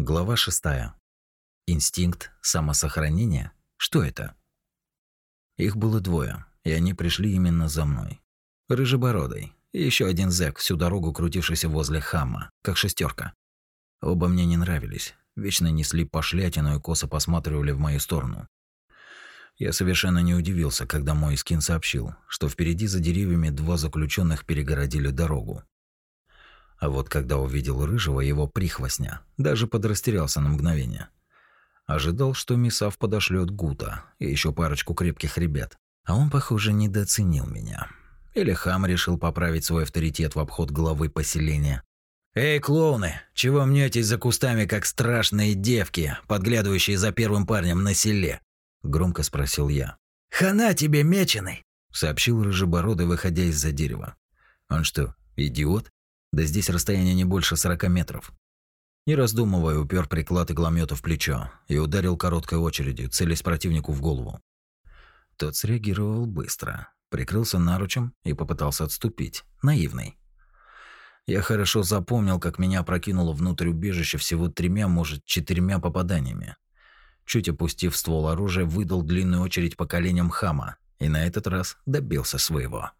Глава шестая. Инстинкт самосохранения? Что это? Их было двое, и они пришли именно за мной. Рыжебородый и еще один зэк, всю дорогу крутившийся возле хама, как шестерка. Оба мне не нравились, вечно несли пошлятину и косо посматривали в мою сторону. Я совершенно не удивился, когда мой скин сообщил, что впереди за деревьями два заключенных перегородили дорогу. А вот когда увидел рыжего его прихвостня, даже подрастерялся на мгновение. Ожидал, что Мисав подошлет Гута и еще парочку крепких ребят. А он, похоже, недооценил меня. Или хам решил поправить свой авторитет в обход главы поселения. «Эй, клоуны, чего мнетесь за кустами, как страшные девки, подглядывающие за первым парнем на селе?» Громко спросил я. «Хана тебе, меченый!» Сообщил рыжебородый, выходя из-за дерева. Он что, идиот? Да здесь расстояние не больше сорока метров. Не раздумывая, упер приклад игломета в плечо и ударил короткой очередью, целясь противнику в голову. Тот среагировал быстро, прикрылся наручем и попытался отступить. Наивный. Я хорошо запомнил, как меня прокинуло внутрь убежища всего тремя, может, четырьмя попаданиями. Чуть опустив ствол оружия, выдал длинную очередь по коленям хама и на этот раз добился своего.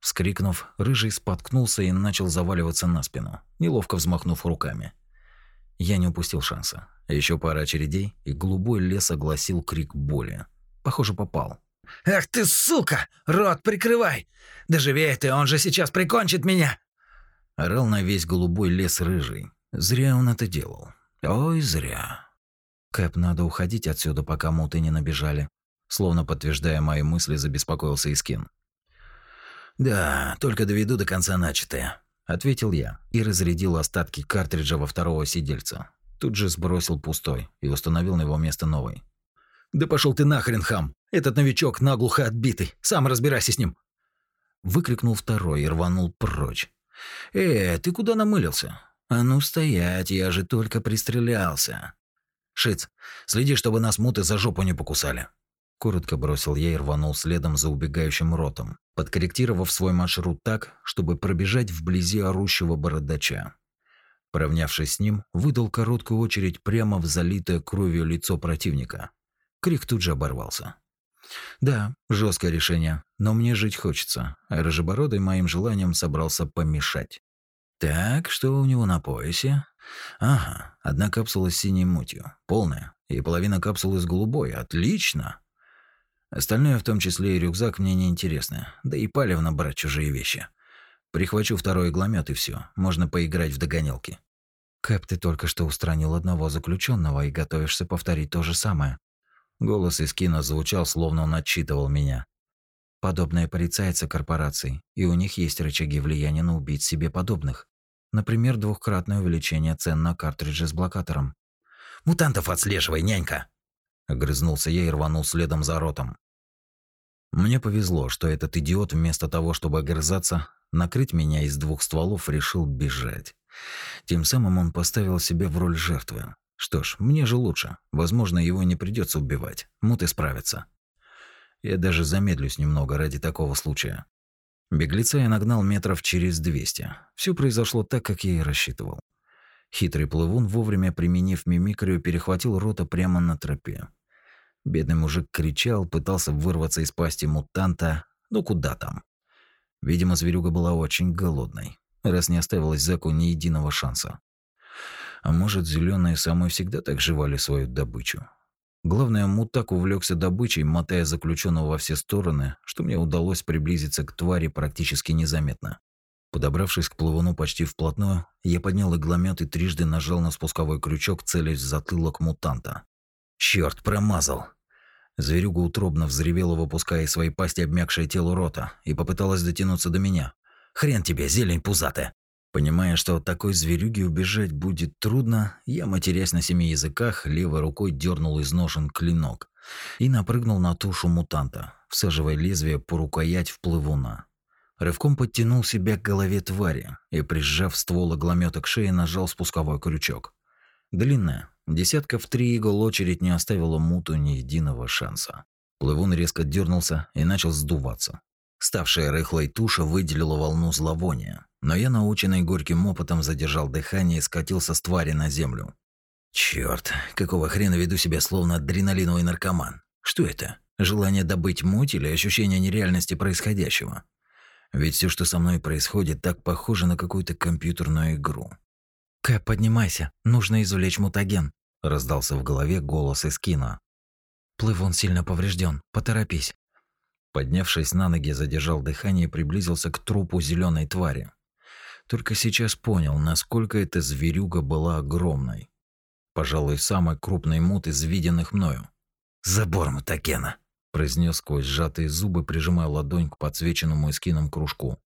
Вскрикнув, рыжий споткнулся и начал заваливаться на спину, неловко взмахнув руками. Я не упустил шанса. Еще пара очередей, и голубой лес огласил крик боли. Похоже, попал. «Ах ты, сука! Рот прикрывай! Доживей ты, он же сейчас прикончит меня!» Орал на весь голубой лес рыжий. Зря он это делал. Ой, зря. Кэп, надо уходить отсюда, пока муты не набежали. Словно подтверждая мои мысли, забеспокоился Искин. «Да, только доведу до конца начатое», — ответил я и разрядил остатки картриджа во второго сидельца. Тут же сбросил пустой и установил на его место новый. «Да пошел ты нахрен, хам! Этот новичок наглухо отбитый, сам разбирайся с ним!» Выкрикнул второй и рванул прочь. «Э, ты куда намылился? А ну стоять, я же только пристрелялся!» «Шиц, следи, чтобы нас муты за жопу не покусали!» Коротко бросил я и рванул следом за убегающим ротом, подкорректировав свой маршрут так, чтобы пробежать вблизи орущего бородача. Поравнявшись с ним, выдал короткую очередь прямо в залитое кровью лицо противника. Крик тут же оборвался. Да, жесткое решение, но мне жить хочется, а рыжебородый моим желанием собрался помешать. Так, что у него на поясе? Ага, одна капсула с синей мутью, полная, и половина капсулы с голубой. Отлично. Остальное, в том числе и рюкзак, мне не интересно. Да и палевно брать чужие вещи. Прихвачу второй игломет и все. Можно поиграть в догонялки. Кэп, ты только что устранил одного заключенного и готовишься повторить то же самое. Голос из кино звучал, словно он отчитывал меня. Подобные полицейцы корпораций, и у них есть рычаги влияния на убить себе подобных. Например, двухкратное увеличение цен на картриджи с блокатором. «Мутантов отслеживай, нянька!» Огрызнулся я и рванул следом за ротом. Мне повезло, что этот идиот вместо того, чтобы огрызаться, накрыть меня из двух стволов, решил бежать. Тем самым он поставил себя в роль жертвы. Что ж, мне же лучше. Возможно, его не придется убивать. Муты справятся. Я даже замедлюсь немного ради такого случая. Беглеца я нагнал метров через 200. Все произошло так, как я и рассчитывал. Хитрый плывун, вовремя применив мимикрию, перехватил рота прямо на тропе. Бедный мужик кричал, пытался вырваться из пасти мутанта. Ну куда там? Видимо, зверюга была очень голодной, раз не оставилось зэку ни единого шанса. А может, зеленые самые всегда так жевали свою добычу? Главное, мутак увлекся добычей, мотая заключенного во все стороны, что мне удалось приблизиться к твари практически незаметно. Подобравшись к плавуну почти вплотную, я поднял игломет и трижды нажал на спусковой крючок, целясь в затылок мутанта. Черт, промазал. Зверюга утробно взревела, выпуская из своей пасти обмякшее тело рота, и попыталась дотянуться до меня. «Хрен тебе, зелень пузатая!» Понимая, что от такой зверюги убежать будет трудно, я, матерясь на семи языках, левой рукой дернул из ножен клинок и напрыгнул на тушу мутанта, всаживая лезвие по рукоять в плывуна. Рывком подтянул себя к голове твари и, прижав ствол игломета к шее, нажал спусковой крючок. Длинная, десятка в три игл очередь не оставила муту ни единого шанса. Плывун резко дернулся и начал сдуваться. Ставшая рыхлой туша выделила волну зловония, но я, наученный горьким опытом, задержал дыхание и скатился с твари на землю. Черт, какого хрена веду себя словно адреналиновый наркоман? Что это? Желание добыть муть или ощущение нереальности происходящего? Ведь все, что со мной происходит, так похоже на какую-то компьютерную игру. «Кэп, поднимайся, нужно извлечь мутаген», – раздался в голове голос из кино. «Плывун сильно поврежден, поторопись». Поднявшись на ноги, задержал дыхание и приблизился к трупу зеленой твари. Только сейчас понял, насколько эта зверюга была огромной. Пожалуй, самый крупный мут из виденных мною. «Забор мутагена», – произнес сквозь сжатые зубы, прижимая ладонь к подсвеченному эскином кружку.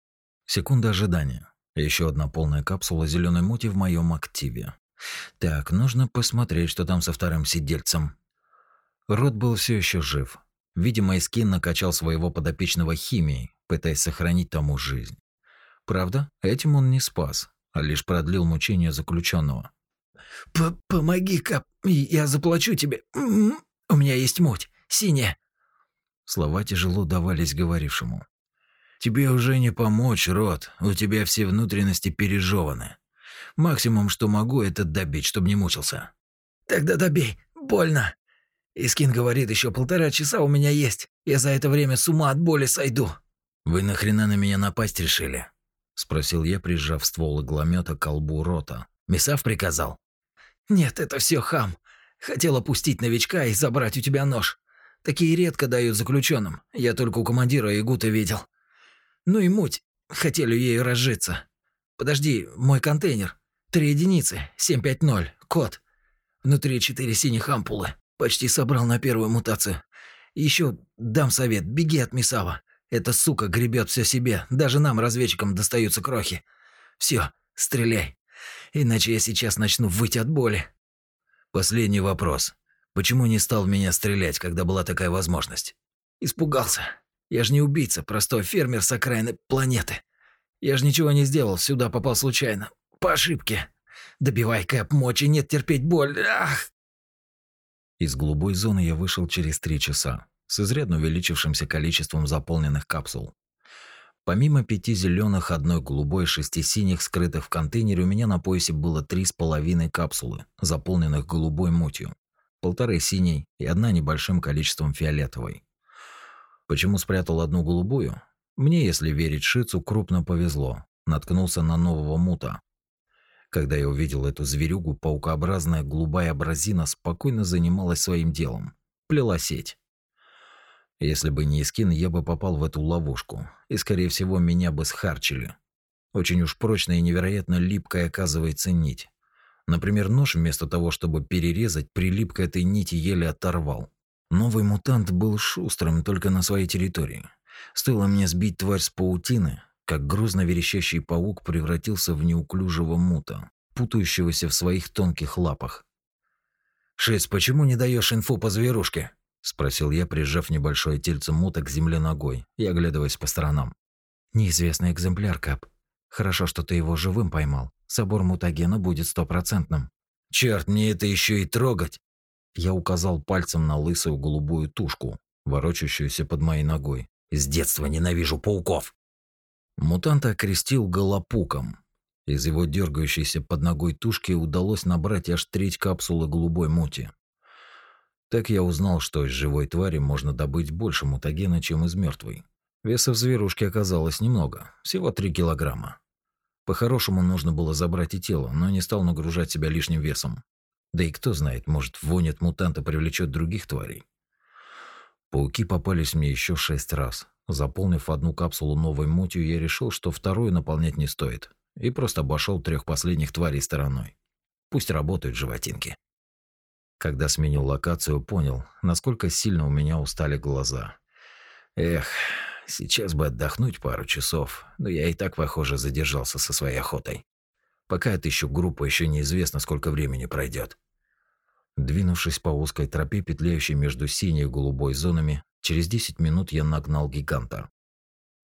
Секунда ожидания. Еще одна полная капсула зеленой мути в моем активе. Так, нужно посмотреть, что там со вторым сидельцем. Рот был все еще жив. Видимо, Эскин накачал своего подопечного химией, пытаясь сохранить тому жизнь. Правда, этим он не спас, а лишь продлил мучения заключенного. «Помоги, Кап, я заплачу тебе. У меня есть муть, синяя». Слова тяжело давались говорившему. «Тебе уже не помочь, Рот, у тебя все внутренности пережеваны. Максимум, что могу, это добить, чтобы не мучился». «Тогда добей, больно». Искин говорит, еще полтора часа у меня есть. Я за это время с ума от боли сойду. «Вы нахрена на меня напасть решили?» – спросил я, прижав ствол игломета к колбу рота. «Месав приказал?» «Нет, это все хам. Хотел опустить новичка и забрать у тебя нож. Такие редко дают заключенным. Я только у командира Игута видел. Ну и муть. Хотели ей разжиться. Подожди, мой контейнер. Три единицы, 750, код. Внутри четыре синих ампулы. Почти собрал на первую мутацию. Еще дам совет, беги от Мисава. Эта сука гребет все себе, даже нам, разведчикам, достаются крохи. Все, стреляй. Иначе я сейчас начну выть от боли. Последний вопрос. Почему не стал меня стрелять, когда была такая возможность? Испугался. Я же не убийца, простой фермер с окраины планеты. Я же ничего не сделал, сюда попал случайно. По ошибке. Добивай, Кэп, мочи нет терпеть боль. Ах! Из голубой зоны я вышел через три часа, с изрядно увеличившимся количеством заполненных капсул. Помимо пяти зеленых, одной голубой шести синих, скрытых в контейнере, у меня на поясе было три с половиной капсулы, заполненных голубой мутью, полторы синей и одна небольшим количеством фиолетовой. Почему спрятал одну голубую? Мне, если верить Шицу, крупно повезло. Наткнулся на нового мута, когда я увидел эту зверюгу, паукообразная голубая абразина спокойно занималась своим делом. Плела сеть. Если бы не Искин, я бы попал в эту ловушку, и, скорее всего, меня бы схарчили. Очень уж прочная и невероятно липкая оказывается нить. Например, нож вместо того, чтобы перерезать, прилип к этой нити еле оторвал. Новый мутант был шустрым только на своей территории. Стоило мне сбить тварь с паутины, как грозно верещащий паук превратился в неуклюжего мута, путающегося в своих тонких лапах. «Шиз, почему не даешь инфу по зверушке?» – спросил я, прижав небольшое тельце мута к земле ногой и оглядываясь по сторонам. «Неизвестный экземпляр, Кап. Хорошо, что ты его живым поймал. Собор мутагена будет стопроцентным». «Черт, мне это еще и трогать!» Я указал пальцем на лысую голубую тушку, ворочающуюся под моей ногой. «С детства ненавижу пауков!» Мутанта окрестил голопуком. Из его дергающейся под ногой тушки удалось набрать аж треть капсулы голубой мути. Так я узнал, что из живой твари можно добыть больше мутагена, чем из мертвой. Веса в зверушке оказалось немного, всего 3 килограмма. По-хорошему нужно было забрать и тело, но не стал нагружать себя лишним весом. Да и кто знает, может, вонь мутанта привлечет других тварей. Пауки попались мне еще шесть раз. Заполнив одну капсулу новой мутью, я решил, что вторую наполнять не стоит, и просто обошел трех последних тварей стороной. Пусть работают животинки. Когда сменил локацию, понял, насколько сильно у меня устали глаза. Эх, сейчас бы отдохнуть пару часов, но я и так, похоже, задержался со своей охотой. Пока отыщу группу, еще неизвестно, сколько времени пройдет. Двинувшись по узкой тропе, петляющей между синей и голубой зонами, через 10 минут я нагнал гиганта.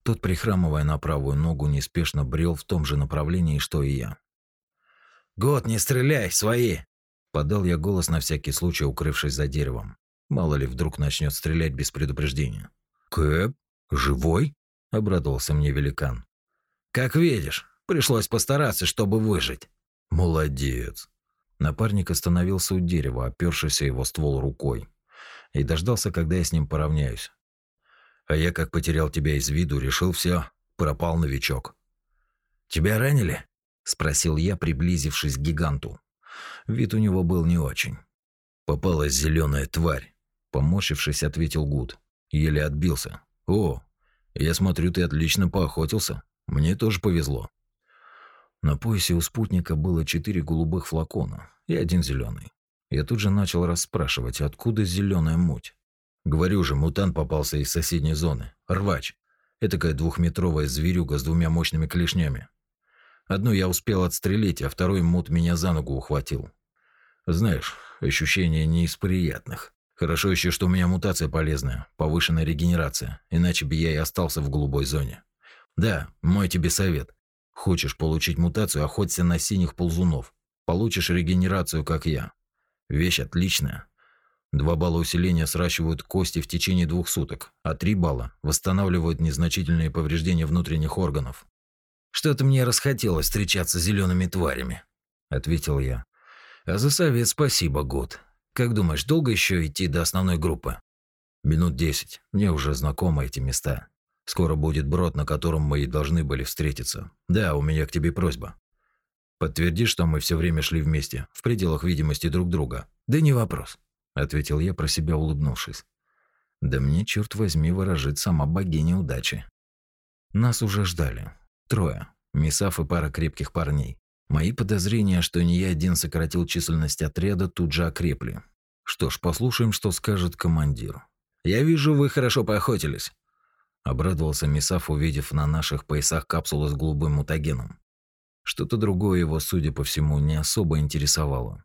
Тот, прихрамывая на правую ногу, неспешно брел в том же направлении, что и я. «Год, не стреляй, свои!» Подал я голос на всякий случай, укрывшись за деревом. Мало ли, вдруг начнет стрелять без предупреждения. «Кэп? Живой?» – обрадовался мне великан. «Как видишь, пришлось постараться, чтобы выжить». «Молодец. Напарник остановился у дерева, опершийся его ствол рукой, и дождался, когда я с ним поравняюсь. А я, как потерял тебя из виду, решил все, пропал новичок. Тебя ранили? спросил я, приблизившись к гиганту. Вид у него был не очень. Попалась зеленая тварь, поморщившись, ответил Гуд. Еле отбился. О, я смотрю, ты отлично поохотился. Мне тоже повезло. На поясе у спутника было четыре голубых флакона и один зеленый. Я тут же начал расспрашивать, откуда зеленая муть. Говорю же, мутант попался из соседней зоны. Рвач. Этакая двухметровая зверюга с двумя мощными клешнями. Одну я успел отстрелить, а второй мут меня за ногу ухватил. Знаешь, ощущение не из приятных. Хорошо еще, что у меня мутация полезная, повышенная регенерация, иначе бы я и остался в голубой зоне. Да, мой тебе совет. Хочешь получить мутацию, охоться на синих ползунов. Получишь регенерацию, как я. Вещь отличная. Два балла усиления сращивают кости в течение двух суток, а три балла восстанавливают незначительные повреждения внутренних органов. Что-то мне расхотелось встречаться с зелеными тварями, ответил я. А за совет спасибо, Год. Как думаешь, долго еще идти до основной группы? Минут десять. Мне уже знакомы эти места. Скоро будет брод, на котором мы и должны были встретиться. Да, у меня к тебе просьба. Подтверди, что мы все время шли вместе, в пределах видимости друг друга. Да не вопрос, ответил я про себя, улыбнувшись. Да мне, черт возьми, выражит сама богиня удачи. Нас уже ждали. Трое. Мисаф и пара крепких парней. Мои подозрения, что не я один сократил численность отряда, тут же окрепли. Что ж, послушаем, что скажет командир. «Я вижу, вы хорошо поохотились. Обрадовался Мисаф, увидев на наших поясах капсулы с голубым мутагеном. Что-то другое его, судя по всему, не особо интересовало.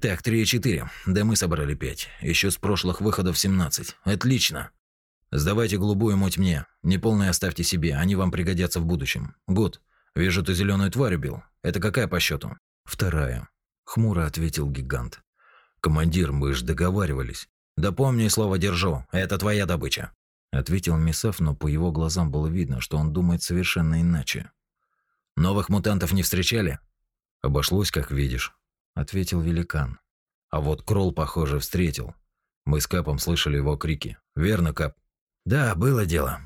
Так, три и четыре. Да мы собрали пять. Еще с прошлых выходов семнадцать. Отлично. Сдавайте голубую муть мне. Неполные оставьте себе, они вам пригодятся в будущем. Гуд, вижу, ты зеленую тварь убил. Это какая по счету? Вторая. Хмуро ответил гигант. Командир, мы ж договаривались. Да помни слово держу. Это твоя добыча ответил Мисав, но по его глазам было видно, что он думает совершенно иначе. Новых мутантов не встречали? Обошлось, как видишь, ответил великан. А вот Кролл, похоже, встретил. Мы с Капом слышали его крики. Верно, Кап? Да, было дело,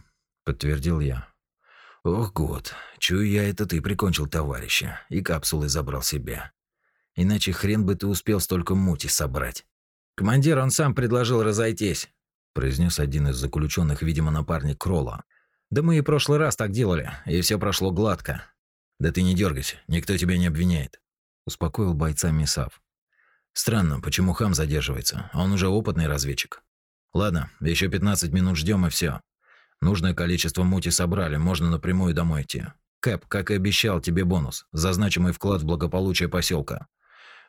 подтвердил я. Ох, год, чую я, это ты прикончил товарища и капсулы забрал себе. Иначе хрен бы ты успел столько мути собрать. Командир, он сам предложил разойтись произнес один из заключенных, видимо, напарник Кролла. Да мы и прошлый раз так делали, и все прошло гладко. Да ты не дергайся, никто тебя не обвиняет, успокоил бойца Мисав. Странно, почему хам задерживается? Он уже опытный разведчик. Ладно, еще 15 минут ждем и все. Нужное количество мути собрали, можно напрямую домой идти. Кэп, как и обещал, тебе бонус. За значимый вклад в благополучие поселка.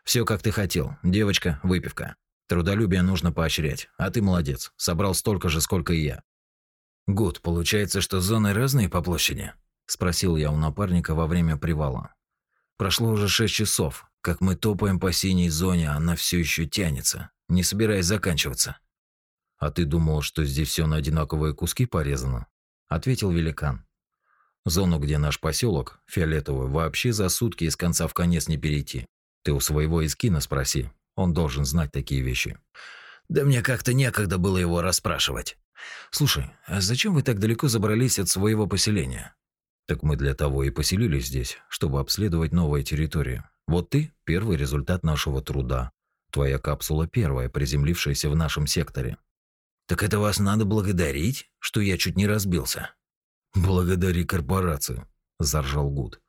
Все как ты хотел. Девочка, выпивка. Трудолюбие нужно поощрять, а ты молодец, собрал столько же, сколько и я. Гуд, получается, что зоны разные по площади? Спросил я у напарника во время привала. Прошло уже шесть часов, как мы топаем по синей зоне, она все еще тянется, не собираясь заканчиваться. А ты думал, что здесь все на одинаковые куски порезано? Ответил великан. Зону, где наш поселок, фиолетовую, вообще за сутки из конца в конец не перейти. Ты у своего искина спроси, он должен знать такие вещи. Да мне как-то некогда было его расспрашивать. Слушай, а зачем вы так далеко забрались от своего поселения? Так мы для того и поселились здесь, чтобы обследовать новые территории. Вот ты – первый результат нашего труда. Твоя капсула первая, приземлившаяся в нашем секторе. Так это вас надо благодарить, что я чуть не разбился. Благодари корпорацию, заржал Гуд.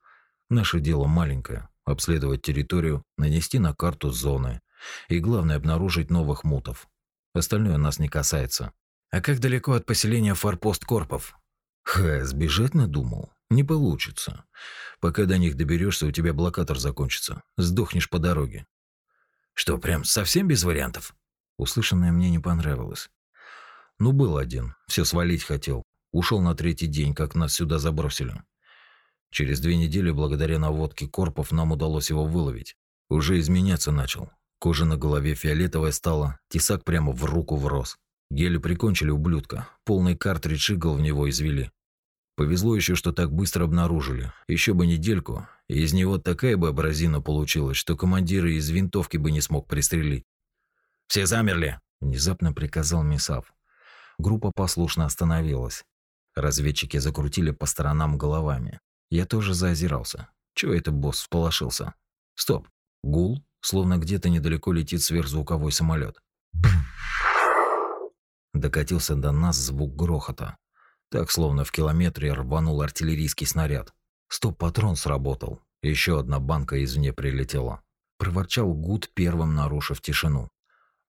Наше дело маленькое – обследовать территорию, нанести на карту зоны, и главное обнаружить новых мутов. Остальное нас не касается. А как далеко от поселения форпост Корпов? Ха, сбежать надумал? Не получится. Пока до них доберешься, у тебя блокатор закончится. Сдохнешь по дороге. Что, прям совсем без вариантов? Услышанное мне не понравилось. Ну, был один. Все свалить хотел. Ушел на третий день, как нас сюда забросили. Через две недели, благодаря наводке Корпов, нам удалось его выловить. Уже изменяться начал. Кожа на голове фиолетовая стала, тесак прямо в руку врос. Еле прикончили ублюдка, полный картридж игл в него извели. Повезло еще, что так быстро обнаружили. Еще бы недельку, и из него такая бы абразина получилась, что командира из винтовки бы не смог пристрелить. «Все замерли!» – внезапно приказал Мисав. Группа послушно остановилась. Разведчики закрутили по сторонам головами. Я тоже заозирался. Чего это босс всполошился? Стоп. Гул, словно где-то недалеко летит сверхзвуковой самолет. Докатился до нас звук грохота. Так, словно в километре рванул артиллерийский снаряд. Стоп-патрон сработал. Еще одна банка извне прилетела. Проворчал Гуд, первым нарушив тишину.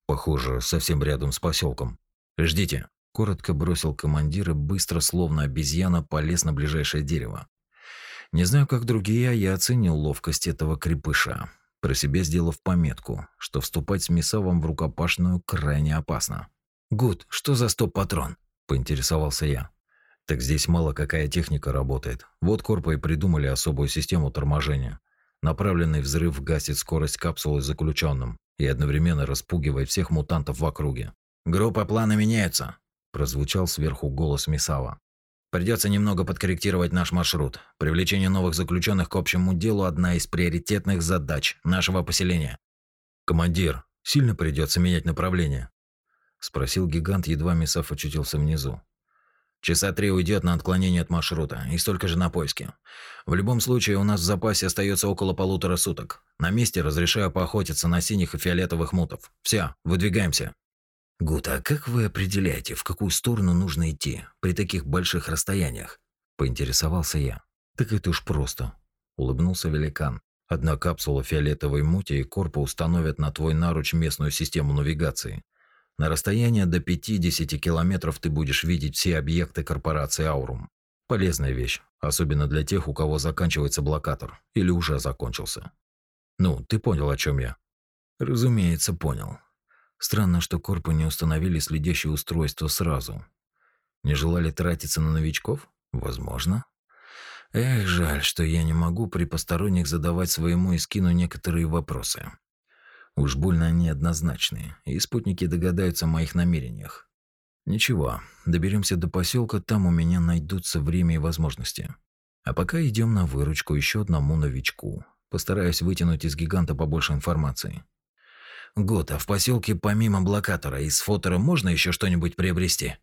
Похоже, совсем рядом с поселком. «Ждите!» – коротко бросил командир и быстро, словно обезьяна, полез на ближайшее дерево. Не знаю, как другие, а я оценил ловкость этого крепыша, про себя сделав пометку, что вступать с Мисавом в рукопашную крайне опасно. «Гуд, что за стоп-патрон?» – поинтересовался я. Так здесь мало какая техника работает. Вот Корпо и придумали особую систему торможения. Направленный взрыв гасит скорость капсулы заключенным и одновременно распугивает всех мутантов в округе. «Группа плана меняется», – прозвучал сверху голос Мисава. «Придется немного подкорректировать наш маршрут. Привлечение новых заключенных к общему делу – одна из приоритетных задач нашего поселения». «Командир, сильно придется менять направление?» – спросил гигант, едва Мисав очутился внизу. Часа три уйдет на отклонение от маршрута и столько же на поиски. В любом случае, у нас в запасе остается около полутора суток. На месте разрешаю поохотиться на синих и фиолетовых мутов. Все, выдвигаемся. Гута, а как вы определяете, в какую сторону нужно идти при таких больших расстояниях? Поинтересовался я. Так это уж просто. Улыбнулся великан. Одна капсула фиолетовой мути и корпа установят на твой наруч местную систему навигации – на расстоянии до 50 километров ты будешь видеть все объекты корпорации Аурум. Полезная вещь, особенно для тех, у кого заканчивается блокатор или уже закончился. Ну, ты понял, о чем я? Разумеется, понял. Странно, что корпы не установили следящее устройство сразу. Не желали тратиться на новичков? Возможно. Эх, жаль, что я не могу при посторонних задавать своему Искину некоторые вопросы. Уж больно они однозначные, и спутники догадаются о моих намерениях. Ничего, доберемся до поселка, там у меня найдутся время и возможности. А пока идем на выручку еще одному новичку. Постараюсь вытянуть из гиганта побольше информации. Год, в поселке помимо блокатора из фотора можно еще что-нибудь приобрести?